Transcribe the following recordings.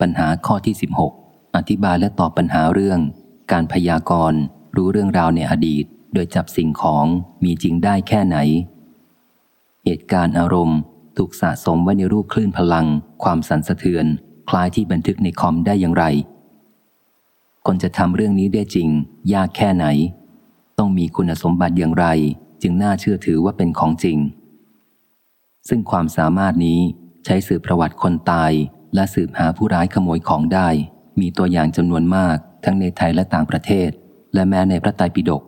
ปัญหาข้อที่ 16 อธิบายและตอบปัญหาเรื่อง การพยากรณ์ รู้เรื่องราวในอดีต โดยจับสิ่งของมีจริงได้แค่ไหน เหตุการณ์อารมณ์ ถูกสะสมไว้ในรูปคลื่นพลัง ความสั่นสะเทือน คล้ายที่บันทึกในคอมได้อย่างไร คนจะทำเรื่องนี้ได้จริง ยากแค่ไหน ต้องมีคุณสมบัติอย่างไร จึงน่าเชื่อถือว่าเป็นของจริง ซึ่งความสามารถนี้ใช้สืบประวัติคนตาย และสืบหาผู้ร้ายขโมยของได้ มีตัวอย่างจำนวนมากทั้งในไทยและต่างประเทศ และแม้ในพระไตรปิฎก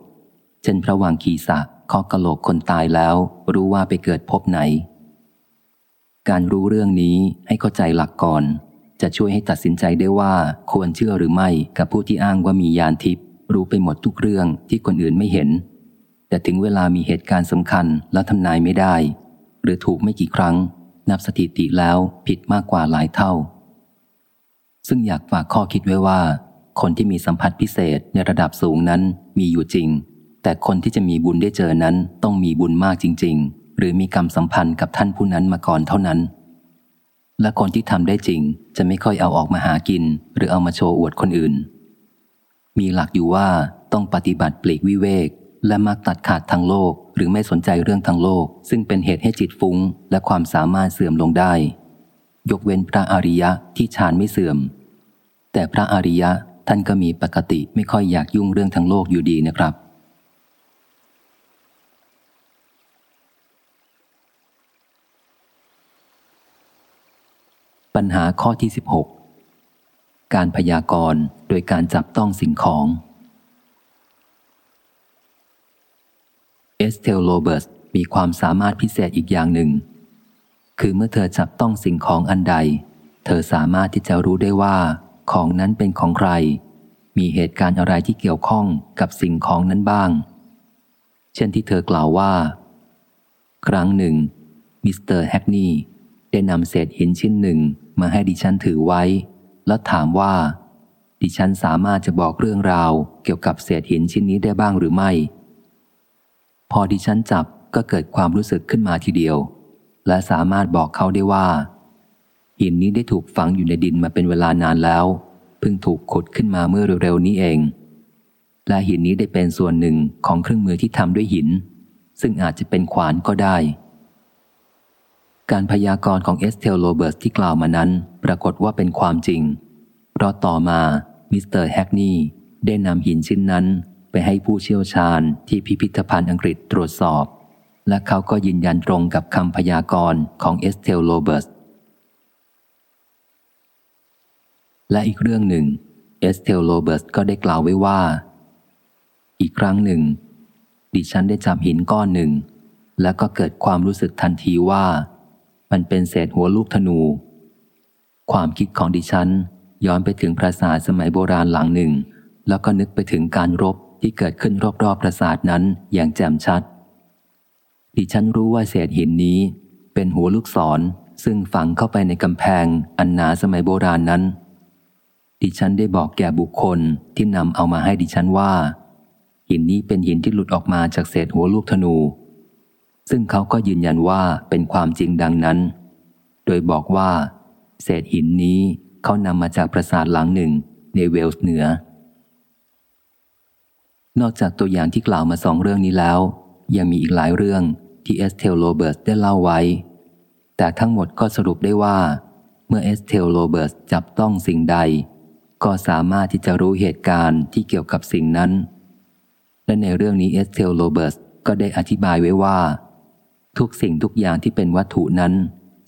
เช่นพระวังคีสะเคาะกะโหลกคนตายแล้ว รู้ว่าไปเกิดพบไหน การรู้เรื่องนี้ให้เข้าใจหลักก่อน จะช่วยให้ตัดสินใจได้ว่าควรเชื่อหรือไม่กับผู้ที่อ้างว่ามียานทิพย์รู้ไปหมดทุกเรื่องที่คนอื่นไม่เห็น แต่ถึงเวลามีเหตุการณ์สำคัญแล้วทำนายไม่ได้ หรือถูกไม่กี่ครั้ง นับสถิติแล้วผิดมากกว่าหลายเท่า ซึ่งอยากฝากข้อคิดไว้ว่า คนที่มีสัมผัสพิเศษในระดับสูงนั้นมีอยู่จริง แต่คนที่จะมีบุญได้เจอนั้นต้องมีบุญมากจริง ๆ หรือมีกรรมสัมพันธ์กับท่านผู้นั้นมาก่อนเท่านั้น และคนที่ทำได้จริงจะไม่ค่อยเอาออกมาหากิน หรือเอามาโชว์อวดคนอื่น มีหลักอยู่ว่าต้องปฏิบัติปลีกวิเวก และมักตัดขาดทางโลก หรือไม่สนใจเรื่องทางโลก ซึ่งเป็นเหตุให้จิตฟุ้ง และความสามารถเสื่อมลงได้ ยกเว้นพระอริยะที่ฌานไม่เสื่อม แต่พระอริยะท่านก็มีปกติไม่ค่อยอยากยุ่งเรื่องทางโลกอยู่ดีนะครับ ปัญหาข้อที่ 16 การพยากรณ์โดยการจับต้องสิ่งของ เอสเทลโลเบิร์สมีความสามารถพิเศษอีกอย่างหนึ่ง คือเมื่อเธอจับต้องสิ่งของอันใด เธอสามารถที่จะรู้ได้ว่า ของนั้นเป็นของใคร มีเหตุการณ์อะไรที่เกี่ยวข้องกับสิ่งของนั้นบ้าง เช่นที่เธอกล่าวว่า ครั้งหนึ่งมิสเตอร์แฮกนีได้นำเศษหินชิ้นหนึ่งมาให้ดิฉันถือไว้ แล้วถามว่า ดิฉันสามารถจะบอกเรื่องราวเกี่ยวกับเศษหินชิ้นนี้ได้บ้างหรือไม่ พอดิฉันจับก็เกิดความรู้สึกขึ้นมาทีเดียว และสามารถบอกเขาได้ว่า หินนี้ได้ถูกฝังอยู่ในดินมาเป็นเวลานานแล้ว เพิ่งถูกขุดขึ้นมาเมื่อเร็วๆนี้เอง และหินนี้ได้เป็นส่วนหนึ่งของเครื่องมือที่ทำด้วยหิน ซึ่งอาจจะเป็นขวานก็ได้ การพยากรณ์ของเอสเทลโลเบิร์สที่กล่าวมานั้น ปรากฏว่าเป็นความจริง เพราะต่อมามิสเตอร์แฮกนีได้นำหินชิ้นนั้น ให้ผู้เชี่ยวชาญที่พิพิธภัณฑ์อังกฤษตรวจสอบ และเขาก็ยืนยันตรงกับคำพยากรณ์ของเอสเทลโลเบิร์สและอีกเรื่องหนึ่งเอสเทลโลเบิร์สก็ได้กล่าวไว้ว่า อีกครั้งหนึ่ง ดิฉันได้จับหินก้อนหนึ่ง แล้วก็เกิดความรู้สึกทันทีว่า มันเป็นเศษหัวลูกธนู ความคิดของดิฉันย้อนไปถึงปราสาทสมัยโบราณหลังหนึ่ง แล้วก็นึกไปถึงการรบ ที่เกิดขึ้นรอบๆปราสาทนั้นอย่างแจ่มชัด ดิฉันรู้ว่าเศษหินนี้เป็นหัวลูกศรซึ่งฝังเข้าไปในกำแพงอันหนาสมัยโบราณนั้น ดิฉันได้บอกแก่บุคคลที่นำเอามาให้ดิฉันว่า หินนี้เป็นหินที่หลุดออกมาจากเศษหัวลูกธนู ซึ่งเขาก็ยืนยันว่าเป็นความจริงดังนั้น โดยบอกว่า เศษหินนี้เขานำมาจากปราสาทหลังหนึ่งในเวลส์เหนือ นอกจากตัวอย่างที่กล่าวมาสองเรื่องนี้แล้ว ยังมีอีกหลายเรื่องที่เอสเทลโลเบิร์สได้เล่าไว้ แต่ทั้งหมดก็สรุปได้ว่า เมื่อเอสเทลโลเบิร์สจับต้องสิ่งใด ก็สามารถที่จะรู้เหตุการณ์ที่เกี่ยวกับสิ่งนั้น และในเรื่องนี้เอสเทลโลเบิร์สก็ได้อธิบายไว้ว่า ทุกสิ่งทุกอย่างที่เป็นวัตถุนั้น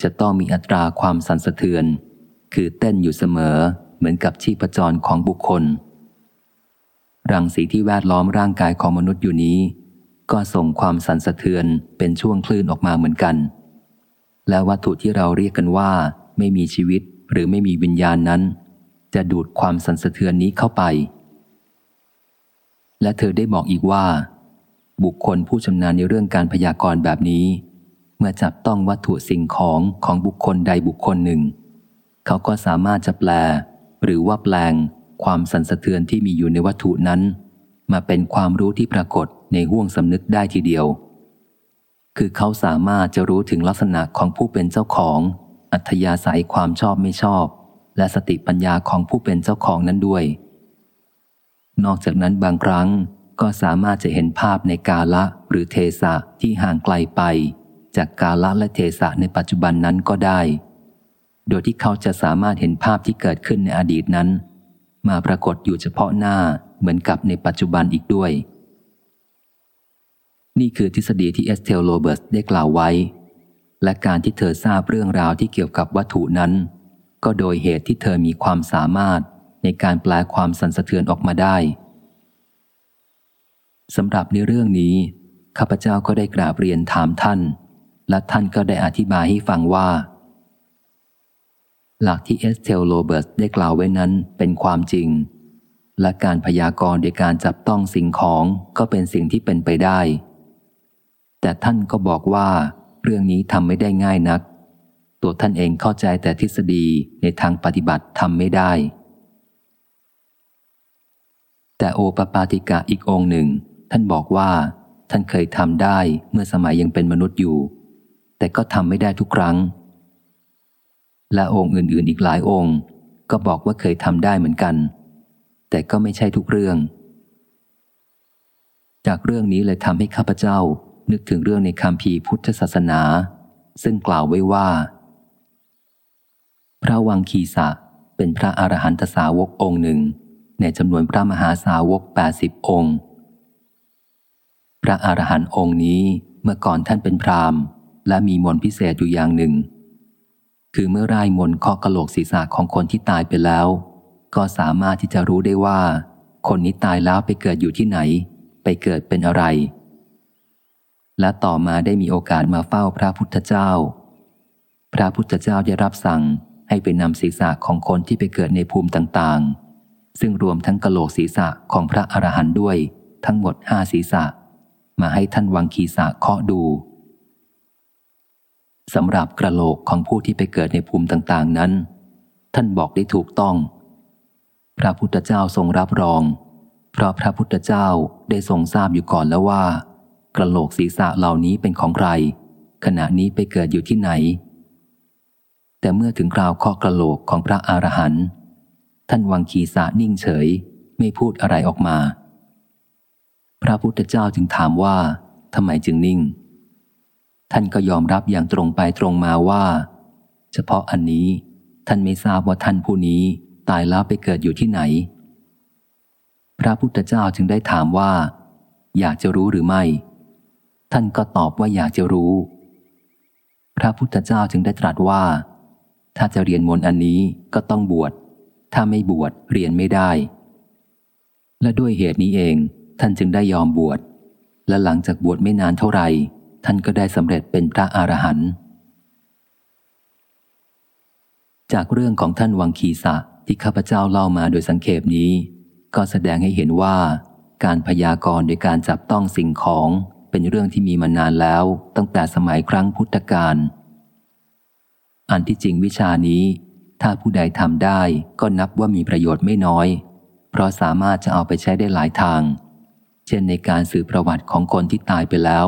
จะต้องมีอัตราความสั่นสะเทือน คือเต้นอยู่เสมอเหมือนกับชีพจรของบุคคล รังสีที่แวดล้อมร่างกายของมนุษย์อยู่นี้ ก็ส่งความสั่นสะเทือนเป็นช่วงคลื่นออกมาเหมือนกัน และวัตถุที่เราเรียกกันว่า ไม่มีชีวิตหรือไม่มีวิญญาณนั้น จะดูดความสั่นสะเทือนนี้เข้าไป และเธอได้บอกอีกว่า บุคคลผู้ชำนาญในเรื่องการพยากรณ์แบบนี้ เมื่อจับต้องวัตถุสิ่งของของบุคคลใดบุคคลหนึ่ง เขาก็สามารถจะแปล หรือว่าแปลง ความสั่นสะเทือนที่มีอยู่ในวัตถุนั้น มาเป็นความรู้ที่ปรากฏในห่วงสำนึกได้ทีเดียว คือเขาสามารถจะรู้ถึงลักษณะของผู้เป็นเจ้าของ อัธยาศัยความชอบไม่ชอบ และสติปัญญาของผู้เป็นเจ้าของนั้นด้วย นอกจากนั้นบางครั้งก็สามารถจะเห็นภาพในกาละหรือเทสะที่ห่างไกลไป จากกาละและเทสะในปัจจุบันนั้นก็ได้ โดยที่เขาจะสามารถเห็นภาพที่เกิดขึ้นในอดีตนั้น มาปรากฏอยู่เฉพาะหน้าเหมือนกับในปัจจุบันอีกด้วย นี่คือทฤษฎีที่เอสเทลโลเบิร์สได้กล่าวไว้ และการที่เธอทราบเรื่องราวที่เกี่ยวกับวัตถุนั้น ก็โดยเหตุที่เธอมีความสามารถในการแปลความสั่นสะเทือนออกมาได้สำหรับในเรื่องนี้ ข้าพเจ้าก็ได้กราบเรียนถามท่าน และท่านก็ได้อธิบายให้ฟังว่า หลักที่เอสเทลโลเบิร์ตได้กล่าวไว้นั้นเป็นความจริง และการพยากรณ์โดยการจับต้องสิ่งของก็เป็นสิ่งที่เป็นไปได้ แต่ท่านก็บอกว่า เรื่องนี้ทำไม่ได้ง่ายนัก ตัวท่านเองเข้าใจแต่ทฤษฎีในทางปฏิบัติทำไม่ได้ แต่โอปปาติกะอีกองค์หนึ่ง ท่านบอกว่า ท่านเคยทำได้เมื่อสมัยยังเป็นมนุษย์อยู่ แต่ก็ทำไม่ได้ทุกครั้ง และองค์อื่นๆ อีกหลายองค์ ก็บอกว่าเคยทำได้เหมือนกัน แต่ก็ไม่ใช่ทุกเรื่อง จากเรื่องนี้เลยทำให้ข้าพเจ้านึกถึงเรื่องในคำพีพุทธศาสนา ซึ่งกล่าวไว้ว่า พระวังคีสะเป็นพระอรหันตสาวกองค์หนึ่ง ในจำนวนพระมหาสาวก 80 องค์ พระอรหันต์องค์นี้เมื่อก่อนท่านเป็นพราหมณ์ และมีมนพิเศษอยู่อย่างหนึ่ง คือเมื่อร่ายมนเคาะกระโหลกศีรษะของคนที่ตายไปแล้ว ก็สามารถที่จะรู้ได้ว่า คนนี้ตายแล้วไปเกิดอยู่ที่ไหน ไปเกิดเป็นอะไร และต่อมาได้มีโอกาสมาเฝ้าพระพุทธเจ้า พระพุทธเจ้าได้รับสั่งให้ไปนำศีรษะของคนที่ไปเกิดในภูมิต่างๆ ซึ่งรวมทั้งกระโหลกศีรษะของพระอรหันต์ด้วย ทั้งหมดห้าศีรษะ มาให้ท่านวังคีสะเคาะดู สำหรับกระโหลกของผู้ที่ไปเกิดในภูมิต่าง ๆ นั้น ท่านบอกได้ถูกต้อง พระพุทธเจ้าทรงรับรอง เพราะพระพุทธเจ้าได้ทรงทราบอยู่ก่อนแล้วว่า กระโหลกศีรษะเหล่านี้เป็นของใคร ขณะนี้ไปเกิดอยู่ที่ไหน แต่เมื่อถึงคราวข้อกระโหลกของพระอรหันต์ท่านวังคีสะนิ่งเฉย ไม่พูดอะไรออกมา พระพุทธเจ้าจึงถามว่าทำไมจึงนิ่ง ท่านก็ยอมรับอย่างตรงไปตรงมาว่า เฉพาะอันนี้ท่านไม่ทราบว่าท่านผู้นี้ตายแล้วไปเกิดอยู่ที่ไหน พระพุทธเจ้าจึงได้ถามว่า อยากจะรู้หรือไม่ ท่านก็ตอบว่าอยากจะรู้ พระพุทธเจ้าจึงได้ตรัสว่า ถ้าจะเรียนมนต์อันนี้ก็ต้องบวช ถ้าไม่บวชเรียนไม่ได้ และด้วยเหตุนี้เองท่านจึงได้ยอมบวช และหลังจากบวชไม่นานเท่าไหร่ ท่านก็ได้สำเร็จเป็นพระอรหันต์จากเรื่องของท่านวังคีสะที่ข้าพเจ้าเล่ามาโดยสังเขปนี้ ก็แสดงให้เห็นว่า การพยากรณ์โดยการจับต้องสิ่งของเป็นเรื่องที่มีมานานแล้วตั้งแต่สมัยครั้งพุทธกาลอันที่จริงวิชานี้ ถ้าผู้ใดทำได้ก็นับว่ามีประโยชน์ไม่น้อย เพราะสามารถจะเอาไปใช้ได้หลายทาง เช่นในการสืบประวัติของคนที่ตายไปแล้ว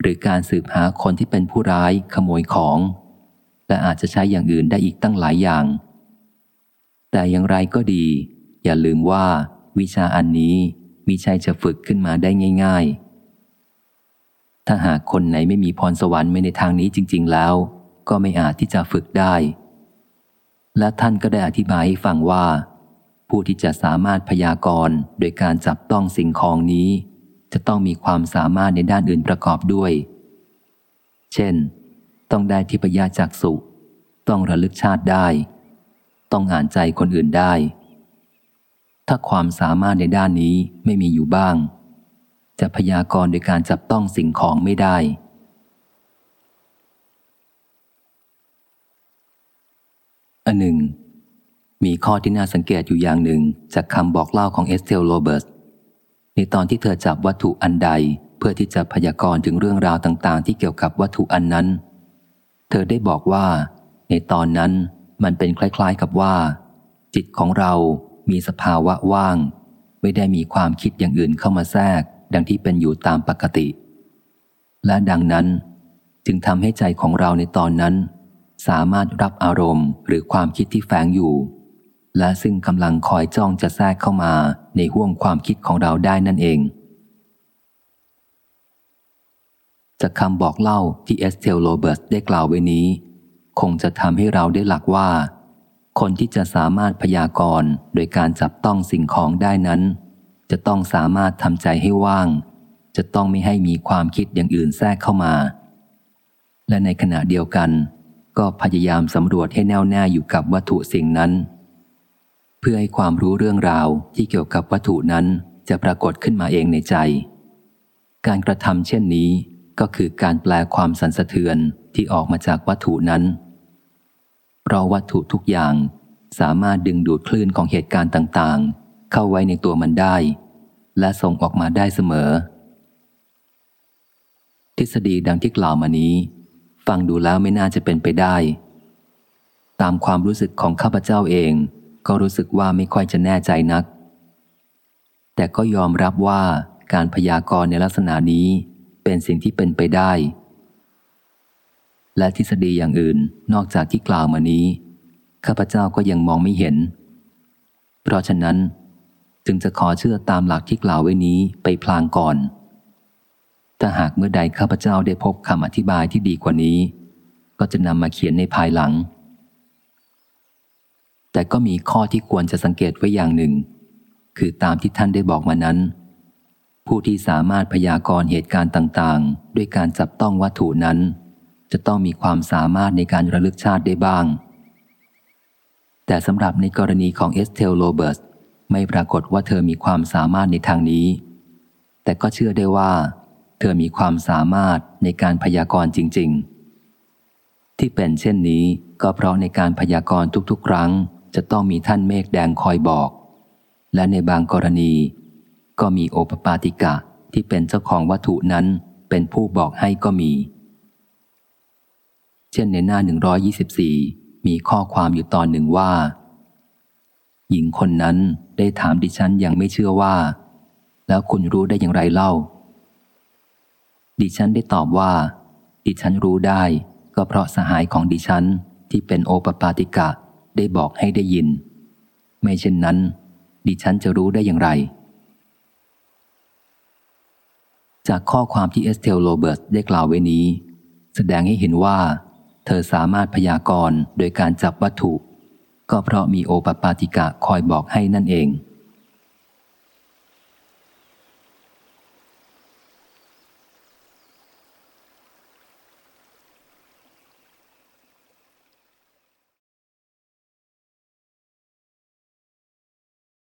หรือการสืบหาคนที่เป็นผู้ร้ายขโมยของ และอาจจะใช้อย่างอื่นได้อีกตั้งหลายอย่าง แต่อย่างไรก็ดี อย่าลืมว่า วิชาอันนี้มิใช่จะฝึกขึ้นมาได้ง่าย ๆ ถ้าหากคนไหนไม่มีพรสวรรค์ไม่ในทางนี้จริง ๆ แล้ว ก็ไม่อาจที่จะฝึกได้ และท่านก็ได้อธิบายให้ฟังว่า ผู้ที่จะสามารถพยากรณ์โดยการจับต้องสิ่งของนี้ จะต้องมีความสามารถในด้านอื่นประกอบด้วย เช่น ต้องได้ทิพยจักษุต้องระลึกชาติได้ ต้องอ่านใจคนอื่นได้ ถ้าความสามารถในด้านนี้ไม่มีอยู่บ้าง จะพยากรณ์โดยการจับต้องสิ่งของไม่ได้อันหนึ่งมีข้อที่น่าสังเกตอยู่อย่างหนึ่งจากคำบอกเล่าของเอสเทลโรเบิร์ต ในตอนที่เธอจับวัตถุอันใด เพื่อที่จะพยากรณ์ถึงเรื่องราวต่างๆ ที่เกี่ยวกับวัตถุอันนั้น เธอได้บอกว่า ในตอนนั้นมันเป็นคล้ายๆกับว่า จิตของเรามีสภาวะว่าง ไม่ได้มีความคิดอย่างอื่นเข้ามาแทรก ดังที่เป็นอยู่ตามปกติ และดังนั้น จึงทำให้ใจของเราในตอนนั้น สามารถรับอารมณ์หรือความคิดที่แฝงอยู่ และซึ่งกำลังคอยจ้องจะแทรกเข้ามาในห้วงความคิดของเราได้นั่นเอง จากคำบอกเล่าที่เอสเทลโรเบิร์ตได้กล่าวไว้นี้ คงจะทำให้เราได้หลักว่า คนที่จะสามารถพยากรณ์โดยการจับต้องสิ่งของได้นั้น จะต้องสามารถทำใจให้ว่าง จะต้องไม่ให้มีความคิดอย่างอื่นแทรกเข้ามา และในขณะเดียวกัน ก็พยายามสำรวมใจให้แน่วแน่อยู่กับวัตถุสิ่งนั้น เพื่อให้ความรู้เรื่องราวที่เกี่ยวกับวัตถุนั้นจะปรากฏขึ้นมาเองในใจ การกระทำเช่นนี้ก็คือการแปลความสันสะเทือนที่ออกมาจากวัตถุนั้น เพราะวัตถุทุกอย่างสามารถดึงดูดคลื่นของเหตุการณ์ต่างๆ เข้าไว้ในตัวมันได้ และส่งออกมาได้เสมอ ทฤษฎีดังที่กล่าวมานี้ ฟังดูแล้วไม่น่าจะเป็นไปได้ ตามความรู้สึกของข้าพเจ้าเอง ก็รู้สึกว่าไม่ค่อยจะแน่ใจนัก แต่ก็ยอมรับว่าการพยากรณ์ในลักษณะนี้เป็นสิ่งที่เป็นไปได้ และทฤษฎีอย่างอื่นนอกจากที่กล่าวมานี้ ข้าพเจ้าก็ยังมองไม่เห็น เพราะฉะนั้นจึงจะขอเชื่อตามหลักที่กล่าวไว้นี้ไปพลางก่อน ถ้าหากเมื่อใดข้าพเจ้าได้พบคำอธิบายที่ดีกว่านี้ ก็จะนำมาเขียนในภายหลัง แต่ก็มีข้อที่ควรจะสังเกตไว้อย่างหนึ่ง คือตามที่ท่านได้บอกมานั้น ผู้ที่สามารถพยากรณ์เหตุการณ์ต่างๆ ด้วยการจับต้องวัตถุนั้น จะต้องมีความสามารถในการระลึกชาติได้บ้าง แต่สำหรับในกรณีของเอสเทลโรเบิร์ตไม่ปรากฏว่าเธอมีความสามารถในทางนี้ แต่ก็เชื่อได้ว่า เธอมีความสามารถในการพยากรณ์จริง ๆ ที่เป็นเช่นนี้ก็เพราะในการพยากรณ์ทุกๆ ครั้ง จะต้องมีท่านเมฆแดงคอยบอก และในบางกรณี ก็มีโอปปาติกะที่เป็นเจ้าของวัตถุนั้นเป็นผู้บอกให้ก็มี เช่นในหน้า 124 มีข้อความอยู่ตอนหนึ่งว่า หญิงคนนั้นได้ถามดิฉันอย่างไม่เชื่อว่า แล้วคุณรู้ได้อย่างไรเล่า ดิฉันได้ตอบว่า ดิฉันรู้ได้ ก็เพราะสหายของดิฉันที่เป็นโอปปาติกะ ได้บอกให้ได้ยิน ไม่เช่นนั้น ดิฉันจะรู้ได้อย่างไร จากข้อความที่เอสเทลโรเบิร์ตได้กล่าวไว้นี้ แสดงให้เห็นว่า เธอสามารถพยากรณ์โดยการจับวัตถุ ก็เพราะมีโอปปาติกะคอยบอกให้นั่นเอง